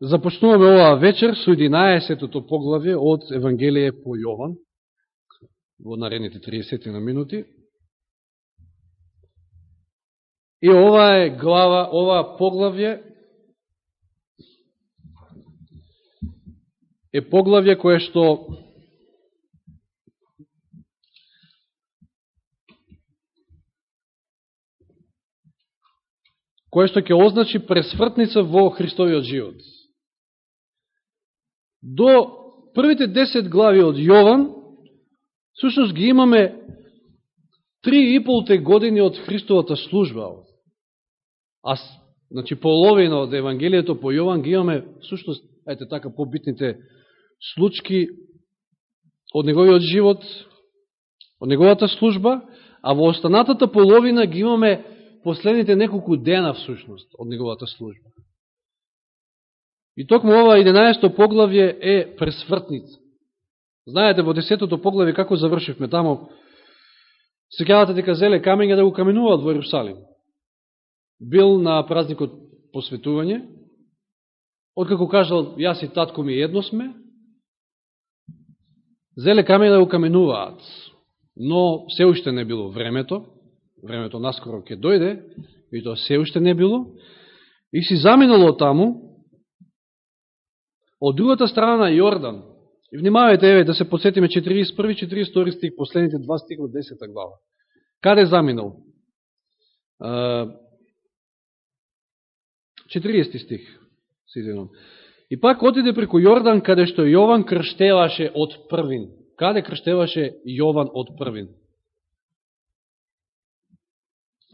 Започнуваме оваа вечер со 11-тото поглавје од Евангелие по Јован во наредните 30 на минути. И ова е глава, ова поглавје е поглавје кое што кое што ќе означи пресвртница во Христовиот живот до првите 10 глави од Јован, всушност ги имаме три и полте години од Христовата служба. А значи половина од Евангелието по Јован ги имаме всушност, ете така побитните случки од неговиот живот, од неговата служба, а во останатата половина ги имаме последните неколку дена всушност од неговата служба. И токму ова 11 поглавје е пресвртница. Знаете, во 10 поглавје како завршивме тамо, секјавате дека зеле камења да го каменуваат во Иерусалим. Бил на празникот посветување, откако кажал, јас и татко ми едно сме, зеле камења да го каменуваат, но се уште не било времето, времето наскоро ќе дојде, и тоа се уште не било, и си заминало таму, од другата страна на Јордан, и внимавајте, еве, да се подсетиме 41-42 стих, последните два стих од 10 глава. Каде заминал? 40 стих, се извинам. И пак отиде преку Јордан, каде што Јован крштеваше од првин. Каде крштеваше Јован од првин?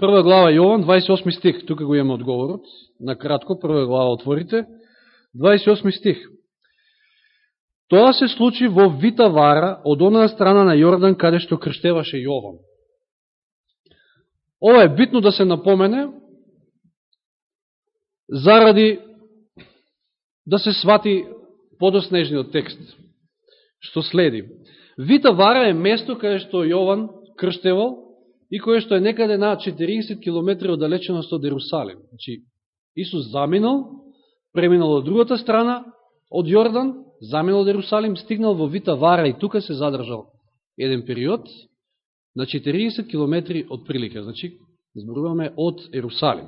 Прва глава Јован, 28 стих, тука го имаме одговорот. На кратко, прва глава отворите. 28 стих. Тоа се случи во Вита Вара, од онаа страна на Јордан, каде што крштеваше Јован. Ова е битно да се напомене, заради да се свати подоснежниот текст, што следи. Вита Вара е место каде што Јован крштевал и кое што е некаде на 40 км оддалеченост од Ерусалим. Значи, Исус заминал, преминал од другата страна, од Јордан, заминал од стигнал во Вита Вара и тука се задржал еден период на 40 км од прилика. Значи, зборуваме од Ерусалим.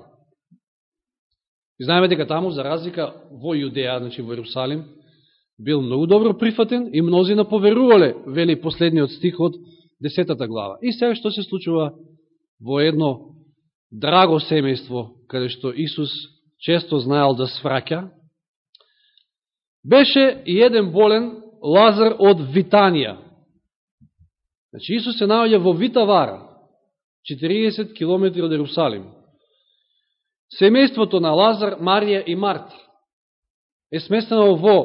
И знаеме дека таму, за разлика во Јудеја, значи во Ерусалим, бил многу добро прифатен и мнози поверувале, вели последниот стих од 10 глава. И сега што се случува во едно драго семејство, каде што Исус често знаел да свраќа, беше и еден болен Лазар од Витанија. Значи Исус се наоѓа во Витавара, 40 км од Ерусалим. Семејството на Лазар, Марија и Марта е сместено во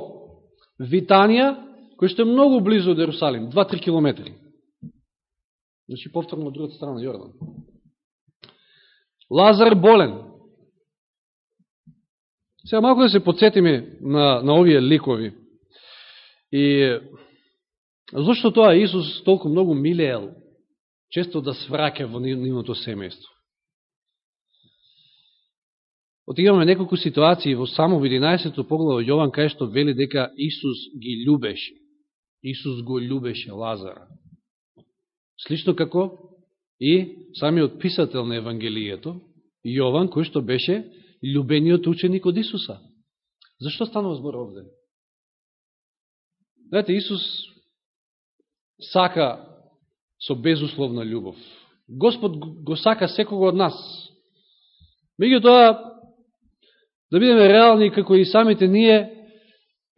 Витанија, кој што е многу близо од Ерусалим, 2-3 км. Значи повторно од другата страна Јордан. Лазар болен. Сега малко да се подсетиме на, на овие ликови. И зашто тоа Исус толку многу милеел често да свраке во нивното семејство? Отигаме неколку ситуации во само во 11 поглава Јован кај што вели дека Исус ги љубеше. Исус го љубеше Лазара. Слично како и самиот писател на Евангелието, Јован, кој што беше љубениот ученик од Исуса. Зашто станува збор овде? Знаете, Исус сака со безусловна љубов. Господ го сака секого од нас. тоа, да бидеме реални како и самите ние,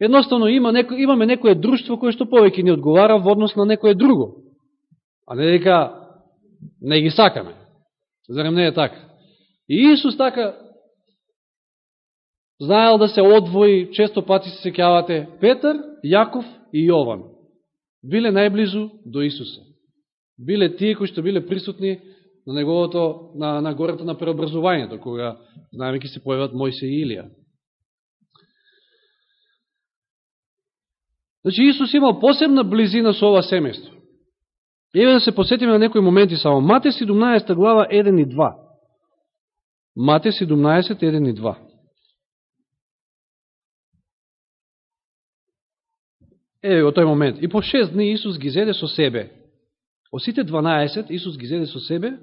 едноставно има неко, имаме некое друштво кое што повеќе ни одговара во однос на некое друго. А не дека не ги сакаме. Зарем не е така? И Исус така знаел да се одвои, често пати се секјавате, Петар, Јаков и Јован. Биле најблизу до Исуса. Биле тие кои што биле присутни на неговото, на, на гората на преобразувањето, кога, знаеме, ки се појават Мојсе и Илија. Значи, Исус имал посебна близина со ова семејство. Еве да се посетиме на некои моменти само. Мате 17 глава 1 и 2. Мате 17, 1 и 2. Еве во тој момент. И по шест дни Исус ги зеде со себе. Од сите 12 Исус ги зеде со себе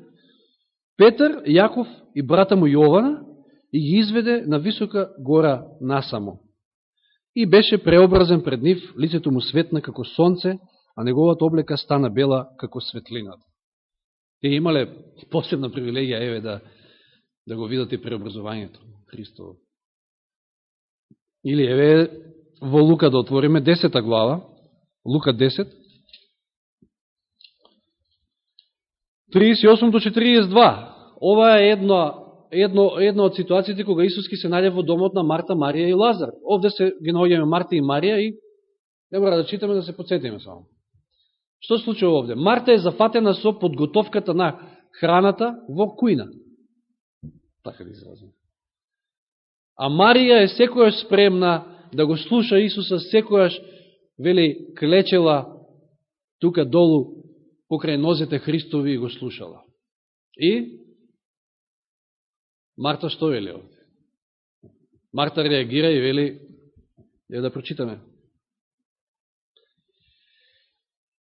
Петар, Јаков и брата му Јована и ги изведе на висока гора насамо. И беше преобразен пред нив, лицето му светна како сонце, а неговата облека стана бела како светлината. Те имале посебна привилегија, еве, да, да го видат и преобразувањето Христово. Или, еве, во Лука да отвориме 10 глава, Лука 10, 38 до 42. Ова е едно, едно, едно од ситуациите кога Исус ки се најде во домот на Марта, Марија и Лазар. Овде се ги наоѓаме Марта и Марија и не мора да читаме да се подсетиме само. Што се случува овде? Марта е зафатена со подготовката на храната во кујна. Така да изразим. А Марија е секојаш спремна да го слуша Исуса, секојаш, вели, клечела тука долу покрај нозете Христови и го слушала. И Марта што вели овде? Марта реагира и вели, ја да прочитаме.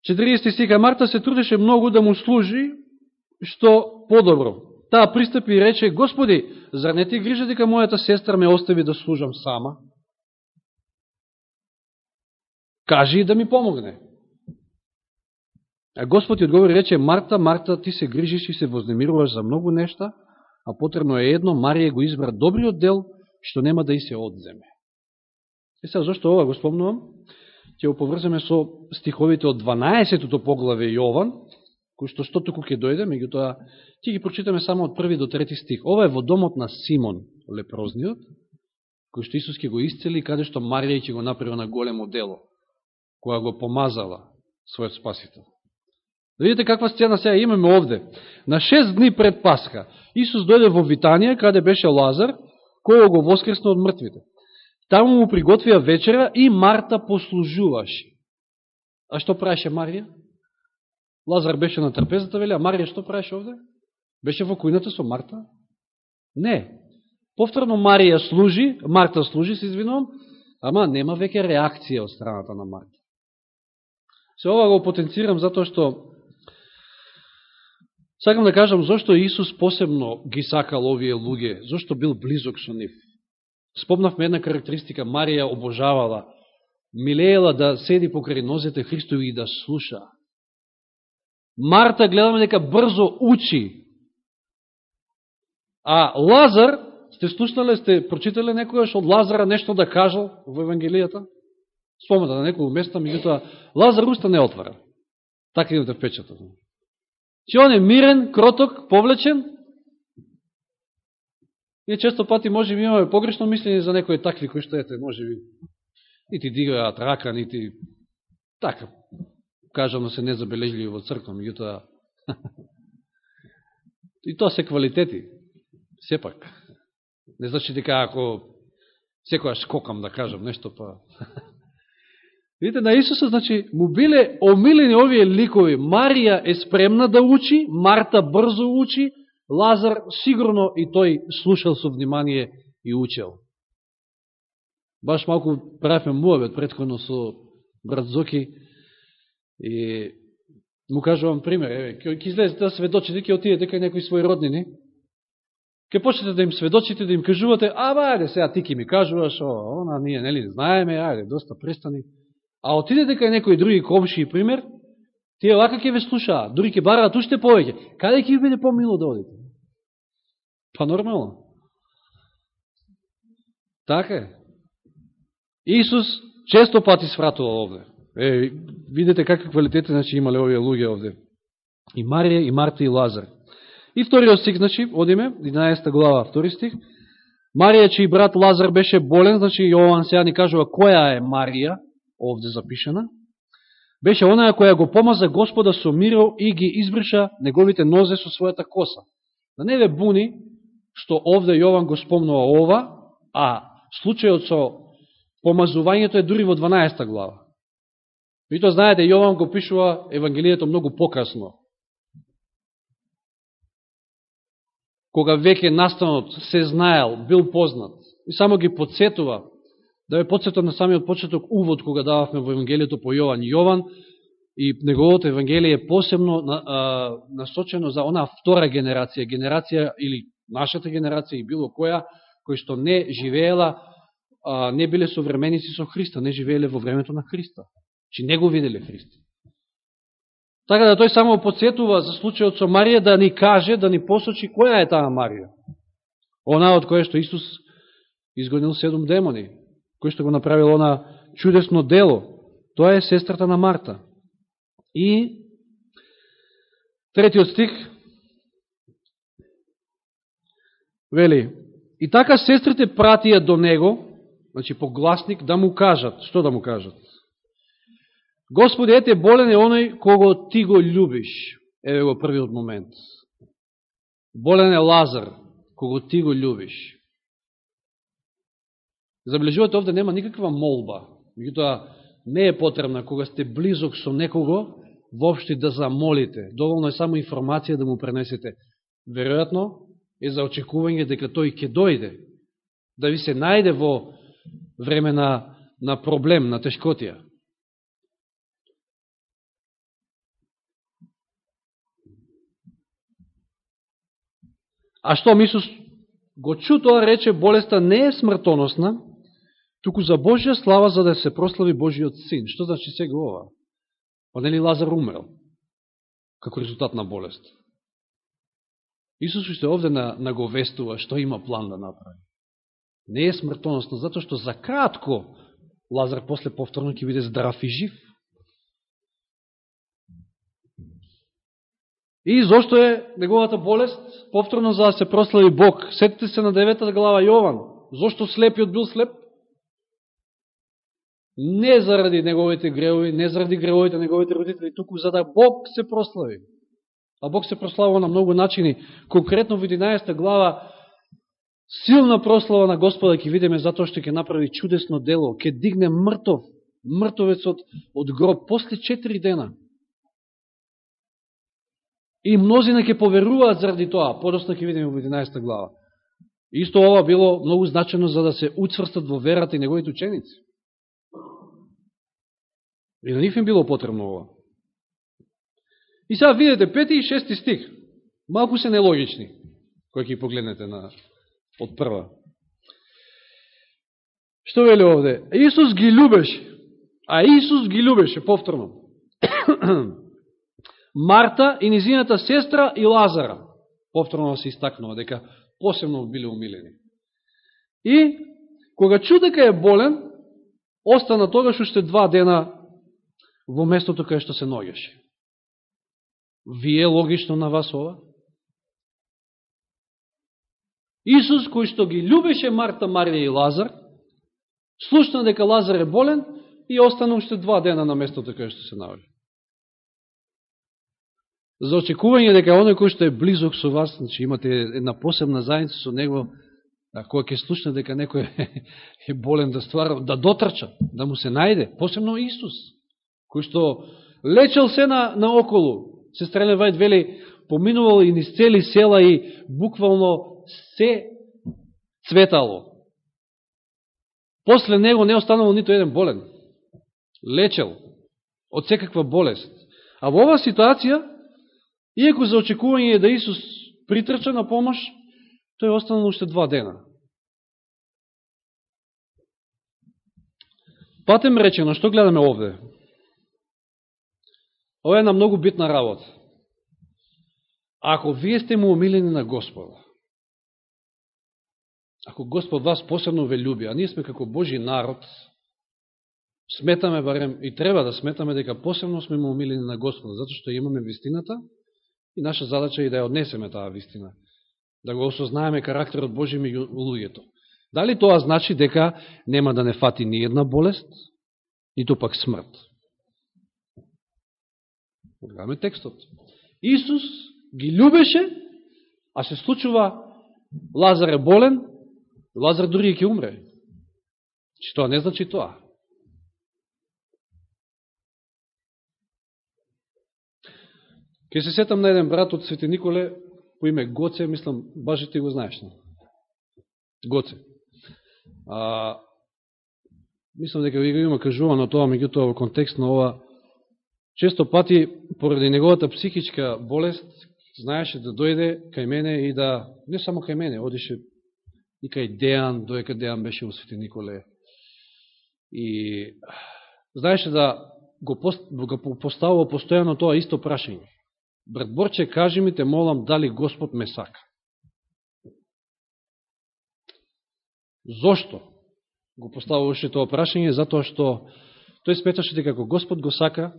40 стика, Марта се трудеше многу да му служи, што подобро. Таа пристапи и рече, Господи, зар не ти грижа дека мојата сестра ме остави да служам сама? Кажи да ми помогне. А Господ ја одговори рече, Марта, Марта, ти се грижиш и се вознемируваш за многу нешта, а потребно е едно, Марија го избра добриот дел, што нема да и се одземе. И сега, зашто ова го спомнувам? Ќе го поврземе со стиховите од 12-тото поглаве Јован, кој што што туку ќе дојде, меѓутоа ќе ги прочитаме само од први до трети стих. Ова е во домот на Симон, лепрозниот, кој што Исус ќе го исцели, каде што Марија ќе го направи на големо дело, која го помазала својот спасител. Да видите каква сцена сега имаме овде. На шест дни пред Пасха, Исус дојде во Витанија, каде беше Лазар, кој го воскресна од мртвите. Таму му приготвија вечера и Марта послужуваше. А што правеше Марија? Лазар беше на трпезата, вели, а Марија што правеше овде? Беше во кујната со Марта? Не. Повторно Марија служи, Марта служи, се извинувам, ама нема веќе реакција од страната на Марта. Се ова го потенцирам затоа што Сакам да кажам зашто Исус посебно ги сакал овие луѓе, зашто бил близок со нив. Спомнавме една карактеристика, Марија обожавала, милеела да седи покрај нозете Христови и да слуша. Марта гледаме дека брзо учи. А Лазар, сте слушнале, сте прочитале некојаш од Лазара нешто да кажал во Евангелијата? Спомната на некој места, меѓутоа Лазар уста не отвара. Така имате впечатот. Че он е мирен, кроток, повлечен. И често пати може би имаме погрешно мислење за некои такви кои што ете, може би нити дигаат рака, нити така, кажамо се незабележливи во црква, меѓутоа и тоа се квалитети, сепак. Не значи дека ако секојаш скокам да кажам нешто, па Видите, на Исуса, значи, му биле омилени овие ликови. Марија е спремна да учи, Марта брзо учи, Лазар сигурно и тој слушал со внимание и учел. Баш малку правиме муавет предходно со брат Зоки и му кажувам пример, еве, ќе излезете да сведочите, ќе отидете кај некои своји роднини, ќе почнете да им сведочите, да им кажувате, а, ба, ајде, сега ти ки ми кажуваш, о, она, ние, нели, знаеме, ајде, доста престани. А отидете кај некои други комши, пример, тие лака ќе ве слушаат, дури ќе бараат уште повеќе. Каде ќе ви биде помило да одите? Па нормално. Така е. Исус често пати свратува овде. Е, видите какви квалитети значи, имале овие луѓе овде. И Марија, и Марта, и Лазар. И вториот стих, значи, одиме, 11 глава, втори стих. Марија, чиј брат Лазар беше болен, значи Јован сега ни кажува која е Марија, овде запишена, беше онаја која го помаза Господа со миров и ги избриша неговите нозе со својата коса. Да не ве буни, што овде Јован го спомнува ова, а случајот со помазувањето е дури во 12 глава. И тоа знаете, Јован го пишува Евангелието многу покасно. Кога веќе настанот се знаел, бил познат, и само ги подсетува Да ве подсетам на самиот почеток увод кога дававме во Евангелието по Јован. Јован и неговото Евангелие е посебно насочено за онаа втора генерација, генерација или нашата генерација и било која, кој што не живеела, не биле современици со Христа, не живееле во времето на Христа. Чи не го виделе Христа. Така да тој само подсетува за случајот со Марија да ни каже, да ни посочи која е таа Марија. Она од која што Исус изгонил седум демони, кој што го направил она чудесно дело. Тоа е сестрата на Марта. И третиот стих вели, и така сестрите пратија до него, значи по гласник, да му кажат, што да му кажат? Господи, ете, болен е оној кого ти го љубиш. Еве го првиот момент. Болен е Лазар, кого ти го љубиш. Заближувате, овде нема никаква молба. Меѓутоа, не е потребна кога сте близок со некого, воопшти да замолите. Доволно е само информација да му пренесете. Веројатно е за очекување дека тој ќе дојде, да ви се најде во време на, на проблем, на тешкотија. А што Исус го чу тоа рече, болеста не е смртоносна, туку за Божја слава за да се прослави Божиот син. Што значи сега ова? Па нели Лазар умрел? Како резултат на болест. Исус уште овде на, наговестува што има план да направи. Не е смртоносно, затоа што за кратко Лазар после повторно ќе биде здрав и жив. И зошто е неговата болест? Повторно за да се прослави Бог. Сетите се на деветата глава Јован. Зошто слепиот бил слеп? Не заради неговите гревови, не заради гревовите неговите родители, туку за да Бог се прослави. А Бог се прославува на многу начини. Конкретно во 11 глава, силна прослава на Господа ќе видиме затоа што ќе направи чудесно дело, ќе дигне мртов, мртовецот од гроб после 4 дена. И мнозина ќе поверуваат заради тоа, подосна ќе видиме во 11 глава. Исто ова било многу значено за да се утврстат во верата и неговите ученици. И на нив им било потребно ова. И сега видите, пети и шести стих, малку се нелогични, кои ќе погледнете на, од прва. Што вели овде? Исус ги любеше, а Исус ги любеше, повторно. Марта и низината сестра и Лазара, повторно се истакнува, дека посебно биле умилени. И, кога чу дека е болен, остана тогаш уште два дена во местото кај што се ногеше. Вие логично на вас ова? Исус, кој што ги любеше Марта, Марија и Лазар, слушна дека Лазар е болен и остана уште два дена на местото кај што се наоѓа. За очекување дека оној кој што е близок со вас, значи имате една посебна заедница со него, а кој ќе слушне дека некој е болен да ствара, да дотрча, да му се најде, посебно Исус кој што лечел се на, наоколу. околу. Сестра Вајд вели, поминувал и низ цели села и буквално се цветало. После него не останало нито еден болен. Лечел од секаква болест. А во оваа ситуација, иако за очекување да Исус притрча на помош, тој останал уште два дена. Патем речено, што гледаме овде? Ова е една многу битна работа. Ако вие сте му умилени на Господа, ако Господ вас посебно ве люби, а ние сме како Божи народ, сметаме барем и треба да сметаме дека посебно сме му умилени на Господа, затоа што имаме вистината и наша задача е да ја однесеме таа вистина, да го осознаеме карактерот Божи меѓу луѓето. Дали тоа значи дека нема да не фати ни една болест, ниту пак смрт? Погледаме текстот. Исус ги любеше, а се случува Лазар е болен, Лазар дури ќе умре. Че тоа не значи тоа. Ке се сетам на еден брат од Свети Николе по име Гоце, мислам, баш и ти го знаеш. Гоце. А, мислам дека ви го има кажувано тоа, меѓутоа во контекст на ова, често пати, поради неговата психичка болест, знаеше да дојде кај мене и да, не само кај мене, одише и кај Дејан, доека Дејан беше усвети Николе. И знаеше да го, го поставува постојано тоа исто прашање. Брат Борче, кажи ми те, молам, дали Господ ме сака? Зошто го поставуваше тоа прашање? Затоа што тој сметаше дека како Господ го сака,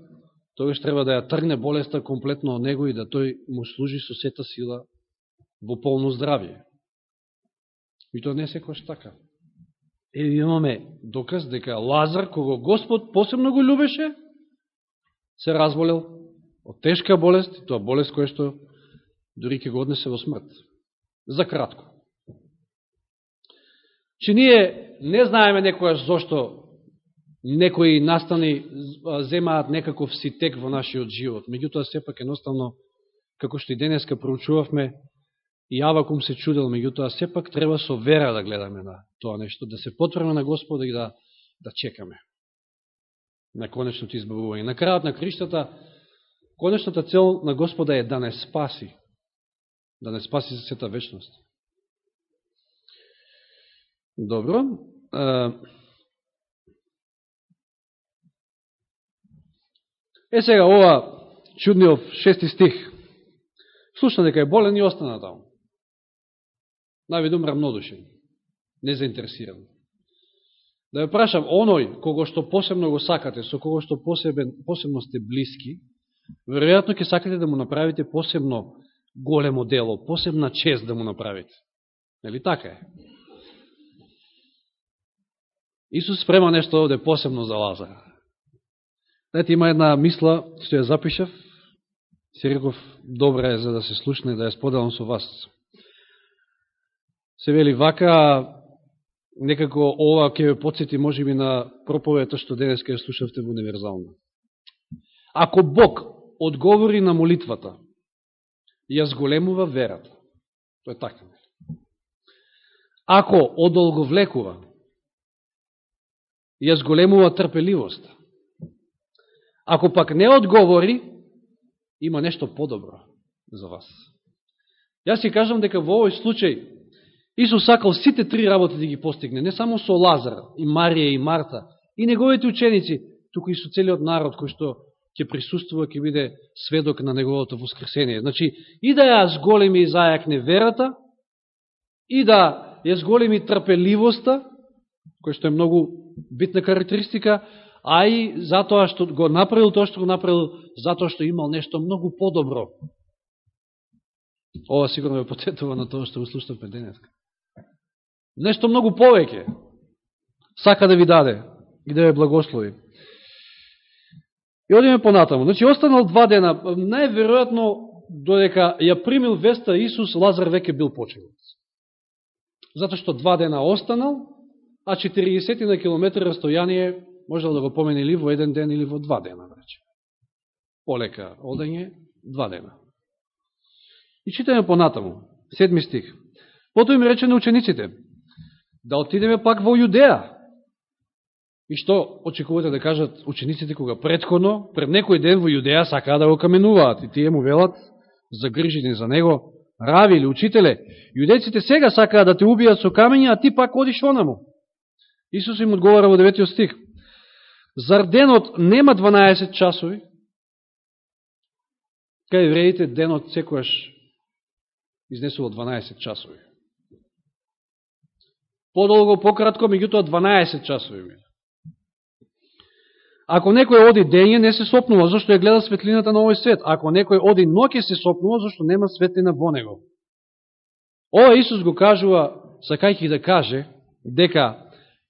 тогаш треба да ја тргне болеста комплетно од него и да тој му служи со сета сила во полно здравје. И тоа не секојаш така. Е, имаме доказ дека Лазар, кого Господ посебно го любеше, се разболел од тешка болест, тоа болест која што дори ќе го однесе во смрт. За кратко. Че ние не знаеме некојаш зошто некои настани земаат некаков ситек во нашиот живот. Меѓутоа, сепак едноставно, како што и денеска проучувавме, и Авакум се чудел, меѓутоа, сепак треба со вера да гледаме на тоа нешто, да се потврме на Господа и да, да чекаме на конечното избавување. На крајот на криштата, конечната цел на Господа е да не спаси, да не спаси за сета вечност. Добро. Е сега ова чудниот шести стих. Слушна дека е болен и остана таму. Навидум рамнодушен, незаинтересиран. Да ја прашам, оној кого што посебно го сакате, со кого што посебен, посебно сте блиски, веројатно ќе сакате да му направите посебно големо дело, посебна чест да му направите. Нели така е? Исус спрема нешто овде посебно за Лазара. Знаете, има една мисла, што ја запишав, си реков, добра е за да се слушне, и да ја споделам со вас. Се вели вака, некако ова ќе ве подсети можеби на проповета што денес ја слушавте во универзална. Ако Бог одговори на молитвата, ја зголемува верата. Тоа е така. Ако одолговлекува, ја зголемува трпеливоста. Ако пак не одговори, има нешто подобро за вас. Јас си кажам дека во овој случај Исус сакал сите три работи да ги постигне, не само со Лазар, и Марија, и Марта, и неговите ученици, туку и со целиот народ кој што ќе присуствува, ќе биде сведок на неговото воскресение. Значи, и да ја зголеми и зајакне верата, и да ја зголеми трпеливоста, која што е многу битна карактеристика, а и затоа што го направил тоа што го направил, затоа што имал нешто многу подобро. Ова сигурно ве потетува на тоа што го слушавме денеска. Нешто многу повеќе. Сака да ви даде и да ве благослови. И одиме понатаму. Значи, останал два дена. Најверојатно, додека ја примил веста Исус, Лазар веќе бил починец. Затоа што два дена останал, а 40 на километри растојание можел да го помени или во еден ден или во два дена, рече. Полека одење, два дена. И читаме понатаму, седми стих. Потоа им рече на учениците, да отидеме пак во Јудеја. И што очекувате да кажат учениците кога предходно, пред некој ден во Јудеја сакаа да го каменуваат и тие му велат, загрижени за него, рави или учителе, јудеците сега сакаа да те убијат со камења, а ти пак одиш онаму. Исус им одговара во 9 стих. Зар денот нема 12 часови? Кај евреите денот секојаш изнесува 12 часови. Подолго, пократко, меѓутоа 12 часови ми. Ако некој оди дење, не се сопнува, зашто ја гледа светлината на овој свет. Ако некој оди ноќе, се сопнува, зашто нема светлина во него. Ова Исус го кажува, сакајќи да каже, дека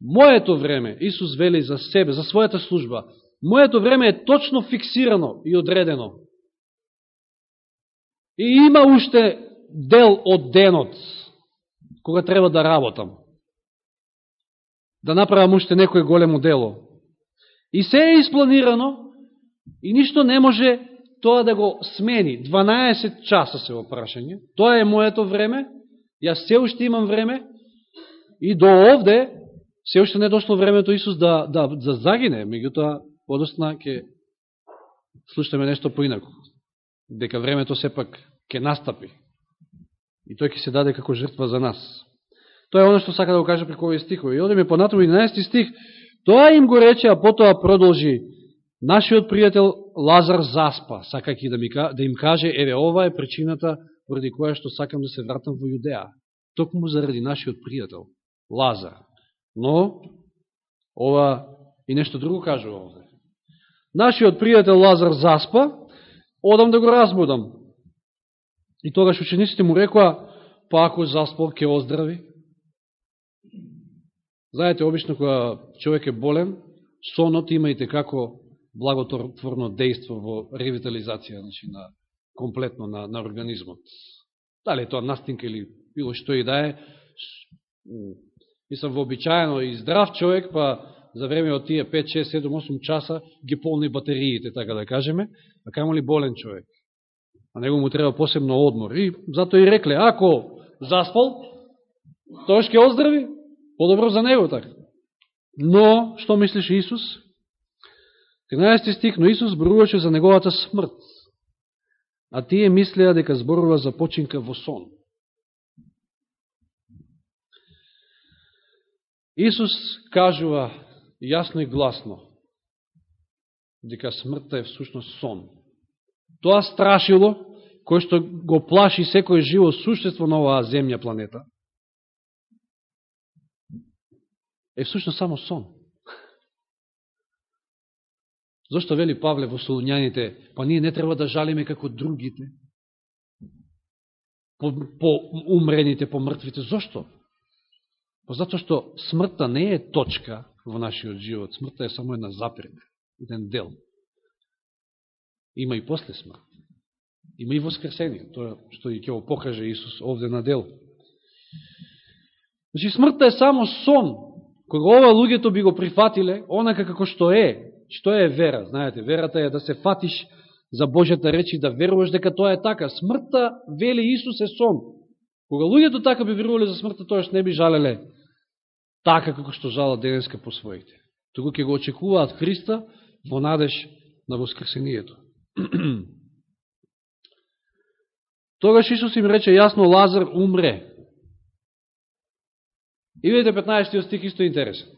Моето време, Исус вели за себе, за својата служба, моето време е точно фиксирано и одредено. И има уште дел од денот, кога треба да работам. Да направам уште некој големо дело. И се е испланирано и ништо не може тоа да го смени. 12 часа се опрашање. Тоа е моето време, јас се уште имам време и до овде се уште не дошло времето Исус да, да, да загине, меѓутоа, подосна ќе слушаме нешто поинако. Дека времето сепак ќе настапи. И тој ќе се даде како жртва за нас. Тоа е оно што сака да го каже преку овие стихови. И одиме понатаму 11 стих. Тоа им го рече, а потоа продолжи. Нашиот пријател Лазар заспа, сакајќи да, ми, да им каже, еве, ова е причината поради која што сакам да се вратам во Јудеа. Токму заради нашиот пријател, Лазар. Но, ова и нешто друго кажува овде. Нашиот пријател Лазар заспа, одам да го разбудам. И тогаш учениците му рекоа, па ако заспал, ќе оздрави. Знаете, обично кога човек е болен, сонот имајте како благотворно дејство во ревитализација значи, на, комплетно на, на организмот. Дали е тоа настинка или било што и да е, мислам, вообичаено и здрав човек, па за време од тие 5, 6, 7, 8 часа ги полни батериите, така да кажеме, а камо ли болен човек? А него му треба посебно одмор. И затоа и рекле, ако заспал, тој ќе оздрави, подобро за него така. Но, што мислиш Исус? 13 стих, но Исус зборуваше за неговата смрт, а тие мислеа дека зборува за починка во сон. Исус кажува јасно и гласно дека смртта е всушност сон. Тоа страшило, кој што го плаши секој живо существо на оваа земја планета, е всушност само сон. Зошто вели Павле во Солуњаните, па ние не треба да жалиме како другите, по, по умрените, по мртвите. Зошто? Па затоа што смртта не е точка во нашиот живот. Смртта е само една запрека, еден дел. Има и после смрт. Има и воскресение, тоа што ќе го покаже Исус овде на дел. Значи, смртта е само сон. Кога ова луѓето би го прифатиле, онака како што е, Што е вера? Знаете, верата е да се фатиш за Божјата реч и да веруваш дека тоа е така. Смртта, вели Исус, е сон. Кога луѓето така би верували за смртта, тоаш не би жалеле така како што жала денеска по своите. тогу ќе го очекуваат Христа во надеж на воскресението. Тогаш Исус им рече јасно, Лазар умре. И видите 15 стих исто интересен.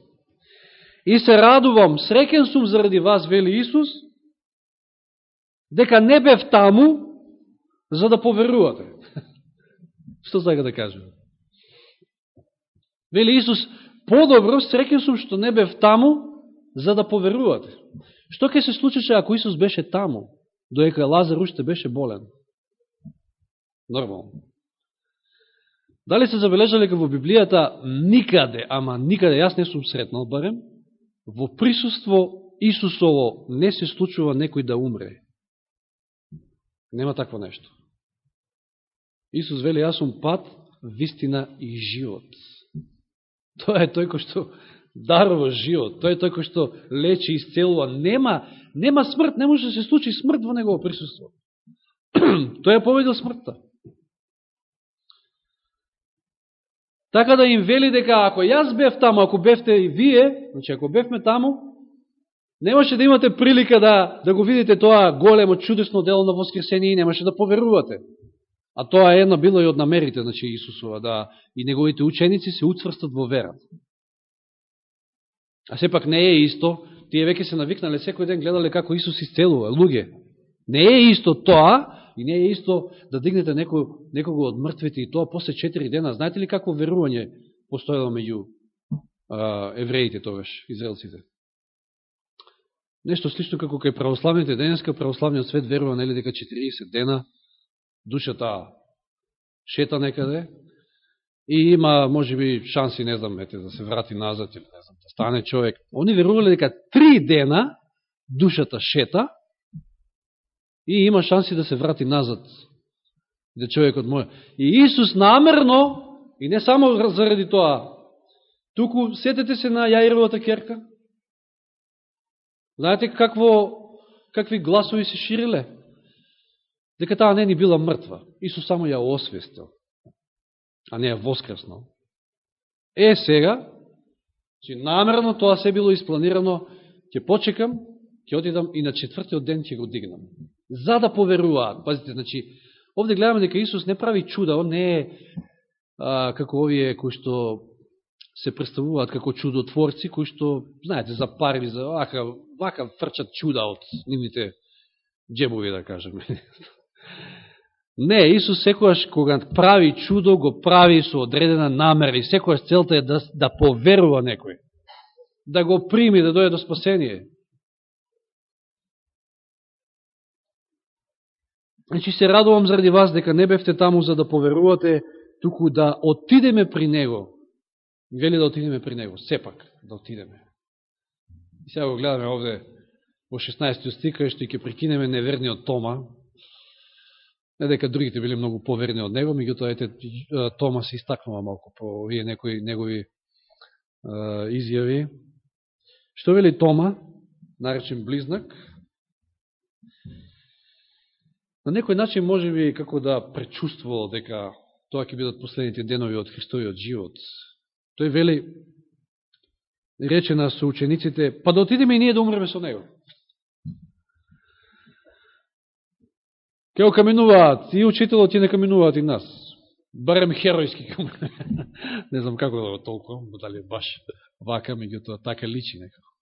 И се радувам, среќен сум заради вас, вели Исус, дека не бев таму, за да поверувате. Што сега да кажем? Вели Исус, подобро, среќен сум што не бев таму, за да поверувате. Што ќе се случише ако Исус беше таму, доека Лазар уште беше болен? Нормално. Дали се забележали во Библијата никаде, ама никаде, јас не сум сретнал барем, во присуство Исусово не се случува некој да умре. Нема такво нешто. Исус вели, јас сум пат, вистина и живот. Тоа е тој кој што дарува живот, тој е тој кој што лечи и исцелува. Нема, нема смрт, не може да се случи смрт во негово присуство. тој е победил смртта. Така да им вели дека ако јас бев таму, ако бевте и вие, значи ако бевме таму, немаше да имате прилика да, да го видите тоа големо, чудесно дело на Воскресение и немаше да поверувате. А тоа е едно било и од намерите, значи Исусова, да и неговите ученици се уцврстат во верата. А сепак не е исто, тие веќе се навикнале, секој ден гледале како Исус исцелува, луѓе. Не е исто тоа, И не е исто да дигнете некој, некого од мртвите и тоа после 4 дена. Знаете ли какво верување постоело меѓу евреите тогаш, израелците? Нешто слично како кај православните денеска, православниот свет верува нели дека 40 дена душата шета некаде и има можеби шанси, не знам, ете, да се врати назад или не знам, да стане човек. Они верувале дека три дена душата шета и има шанси да се врати назад, да човекот мој. И Исус намерно, и не само заради тоа, туку сетете се на Јаировата керка. Знаете какво, какви гласови се шириле? Дека таа не ни била мртва. Исус само ја освестил, а не ја воскреснал. Е, сега, Значи, намерно тоа се било испланирано, ќе почекам, ќе отидам и на четвртиот ден ќе го дигнам. За да поверуваат. Пазите, значи, овде гледаме дека Исус не прави чуда, он не е а, како овие кои што се представуваат како чудотворци, кои што, знаете, за пари, за вака, вака фрчат чуда од нивните джебови, да кажеме. Не, Исус секојаш кога прави чудо, го прави со одредена намера и секојаш целта е да, да поверува некој. Да го прими, да дојде до спасение. Значи се радувам заради вас дека не бевте таму за да поверувате, туку да отидеме при Него. Вели да отидеме при Него, сепак да отидеме. И сега го гледаме овде во 16 стика, што ќе прикинеме неверниот Тома, Не дека другите били многу поверни од него, меѓутоа ете Томас истакнува малку по овие некои негови е, изјави. Што вели Тома, наречен близнак? На некој начин може би како да пречувствувал дека тоа ќе бидат последните денови од Христојот живот. Тој вели, рече на соучениците, па да отидеме и ние да умреме со него. Ке каменуваат и учителот и не каменуваат и нас. Барем херојски Не знам како да го толкувам, дали баш вака, меѓутоа така личи некако.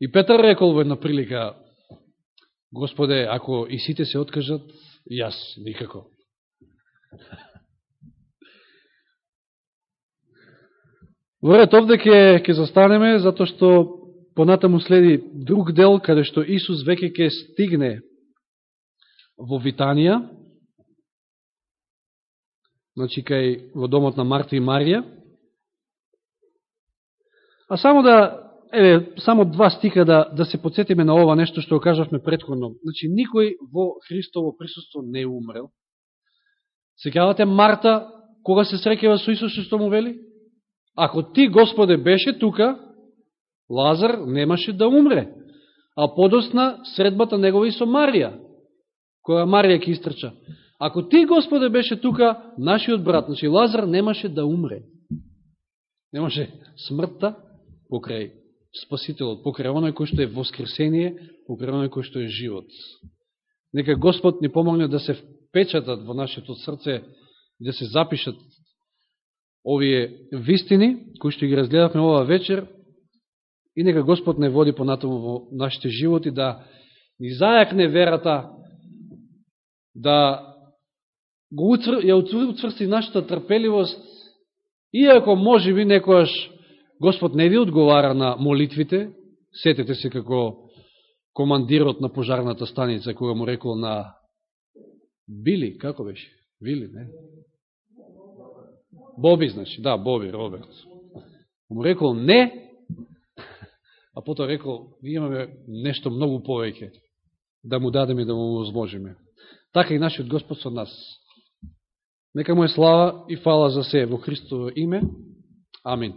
И Петар рекол во една прилика, Господе, ако и сите се откажат, јас никако. Во овде ќе, ќе застанеме, затоа што понатаму следи друг дел, каде што Исус веќе ќе стигне во Витанија, значи кај во домот на Марта и Марија. А само да, еве, само два стика да, да се подсетиме на ова нешто што го кажавме предходно. Значи, никој во Христово присуство не умрел. Секавате Марта, кога се среќава со Исус, што му вели? Ако ти, Господе, беше тука, Лазар немаше да умре. А подосна средбата негова и со Марија која Марија ќе истрча. Ако ти, Господе, беше тука, нашиот брат, значи Лазар, немаше да умре. Немаше смртта покрај Спасителот, покрај оној кој што е воскресение, покрај оној кој што е живот. Нека Господ ни помогне да се впечатат во нашето срце и да се запишат овие вистини, кои што ги разгледавме ова вечер, и нека Господ не води понатаму во нашите животи, да ни зајакне верата, да го утвр... ја утврсти нашата трпеливост, иако може би некојаш Господ не ви одговара на молитвите, сетете се како командирот на пожарната станица, кога му рекол на Били, како беше? Били, не? Боби, значи, да, Боби, Роберт. Му рекол не, а потоа рекол, ние имаме нешто многу повеќе да му дадеме да му возможиме така и нашиот Господ со нас. Нека му е слава и фала за се во Христово име. Амин.